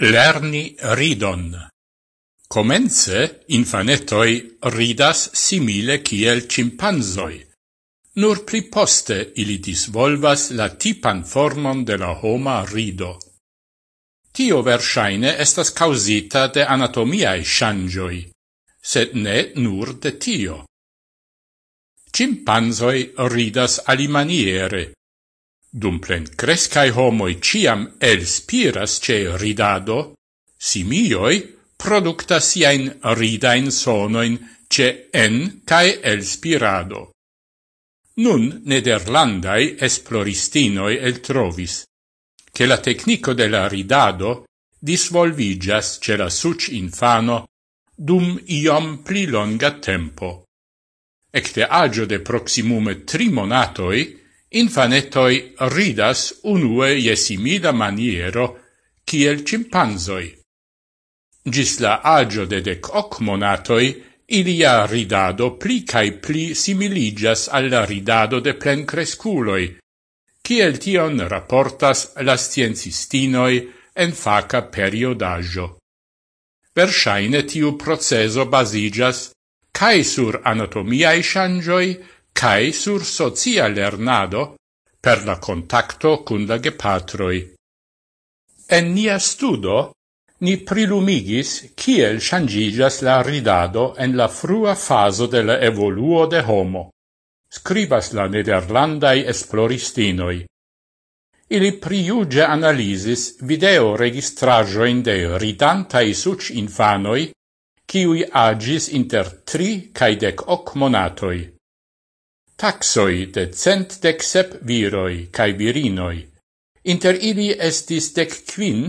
Lerni ridon. Comence infanetoi ridas simile kiel cimpanzoi. Nur pli poste ili disvolvas la tipan formon de la homa rido. Tio versaine estas causita de anatomiae shangioi, sed ne nur de tio. Cimpanzoi ridas alimaniere, Dum plen crescai homoi ciam elspiras ce ridado, simioi productas siain ridain sonoin ce en cae elspirado. Nun nederlandai esploristinoi eltrovis, che la tecnico de la ridado disvolvigas ce la suc infano dum iom pli longa tempo. Ecte agio de proximume tri monatoi, Infanetoi ridas unue jesimida maniero kiel cimpanzoi. Gis la agio de dec hoc monatoi, ilia ridado pli cae pli similigas alla ridado de plencresculoi, kiel tion rapportas la sciencistinoi en faca periodaggio. Versaine tiu proceso basigas cae sur anatomiae shangioi, cae sur socia lernado per la contacto cun la gepatroi. En nia studo, ni prilumigis kiel changigas la ridado en la frua faso de la evoluo de homo, scribas la nederlandai esploristinoi. Ili priuge analisis video registrajoin de ridantai suc infanoi, kiui agis inter tri cae dec hoc monatoi taxoi de cent dec sep viroi cae virinoi. Inter ili estis dec quin,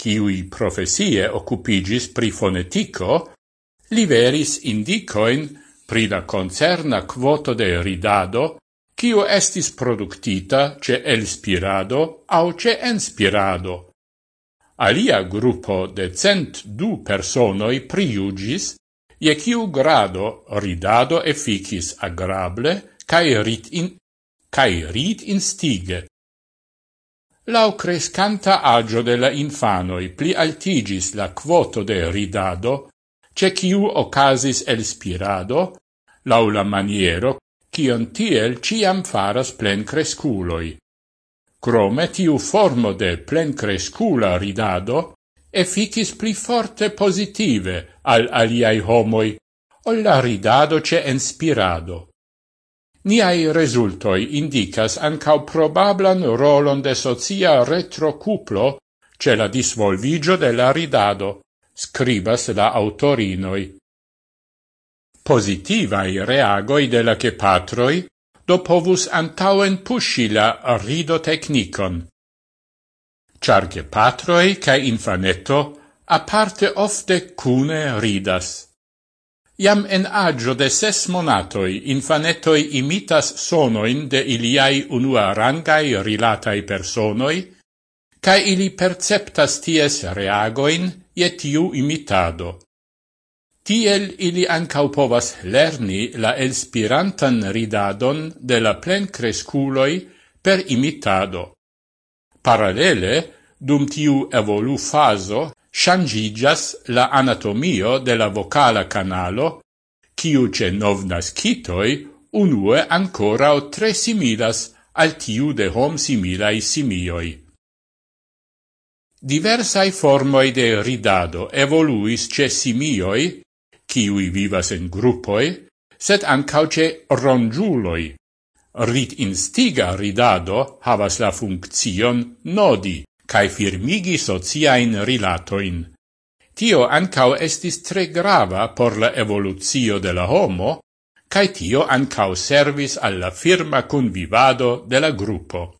ciui profesie occupigis pri fonetico, liveris indicoin pri la concerna quoto de ridado, ciu estis productita ce elspirado au ce enspirado. Alia gruppo de cent du personoi priugis, je ciu grado ridado efficis agrable, cae rit in cae rit instige. Lau crescanta agio de la infanoi pli altigis la quoto de ridado, ce ciu ocasis elspirado, lau la maniero, cion tiel ciam faras plen cresculoi. Crome tiu formo de plen crescula ridado efficis pli forte positive al aliai homoi, ol la ridado ce inspirado. Niai resultoi indicas ancau probablan rolon de socia retrocuplo ce la disvolvigio de la ridado, scribas la autorinoi. Positivai reagoi de la cepatroi do povus antauen pusci la rido technicon. Char cepatroi ca infanetto aparte ofte cune ridas. Iam en agio de ses monatoi infanetoi imitas sonoin de iliai unua rangai rilatai personoi, ca ili perceptas ties reagoin je tiu imitado. Tiel ili ancau povas lerni la elspirantan ridadon de la plen cresculoi per imitado. Paralele, dum tiu evolu faso changigas la anatomio de la vocala canalo, quiu ce novnascitoi unue ancora o tre similas al tiu de hom similai simioi. Diversai formoi de ridado evoluis ce simioi, ciui vivas en gruppoi, sed ancau ce rongiuloi. Rit instiga ridado havas la funccion nodi, cae firmigi sociain rilatoin. Tio ancau estis tre grava por la evoluzio de la homo, cae tio ancau servis alla firma convivado de la gruppo.